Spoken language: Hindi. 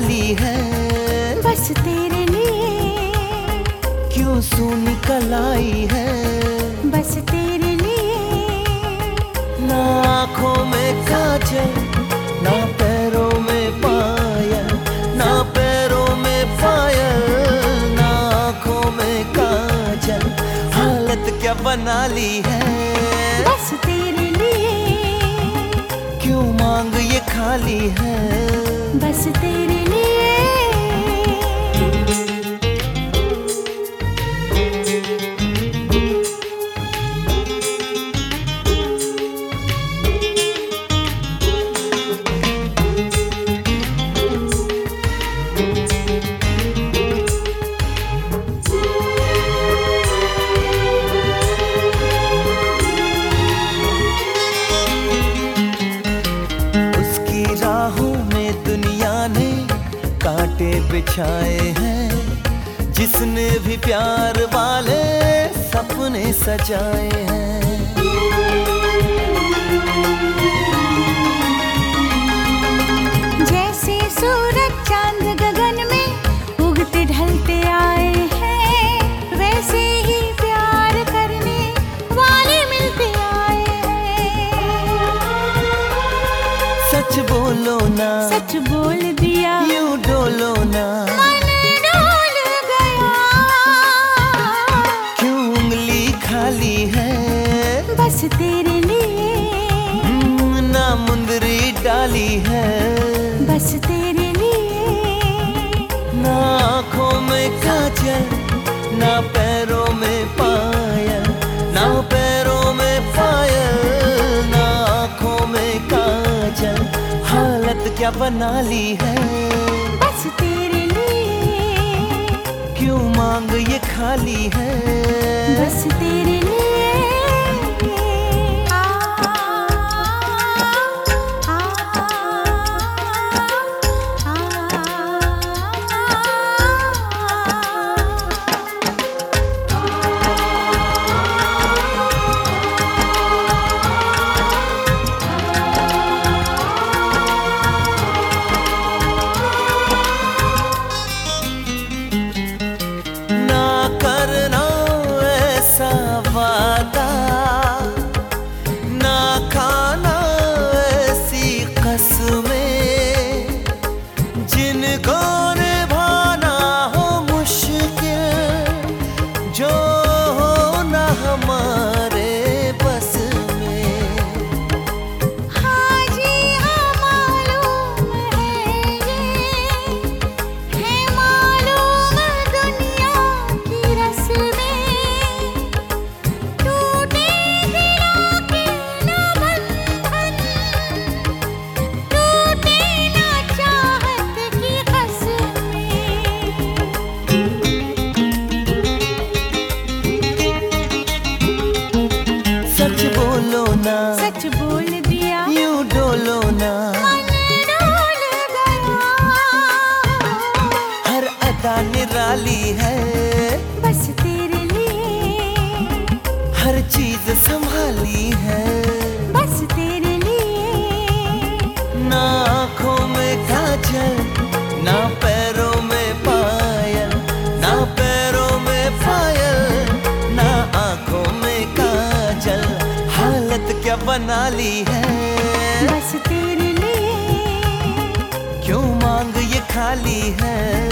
खाली है। बस तेरे लिए। क्यों सुनी कलाई है? बस तेरे लिए। ना आँखों में काजल ना पैरों में पायल ना पैरों में पायल ना आँखों में काजल। हालत क्या बना ली है? बस तेरे लिए। क्यों मांग ये खाली है? बस तेरे लिए। कांटे बिछाए हैं जिसने भी प्यार वाले सपने सजाए हैं। सच बोल दिया। यूँ डोलो ना। मन डोल गया। क्यों उंगली खाली है? बस तेरे लिए। हम्म, ना मुंदरी डाली है। बस तेरे लिए। ना आँखों में काजल ना पैरों क्या बना ली है? बस तेरे लिए। क्यों मांग ये खाली है? बस तेरे लिए। बोलो ना सच बोल दिया। यूँ डोलो ना डोल गया। हर अदा निराली है। क्या बना ली है। बस तेरे लिए। क्यों मांग ये खाली है?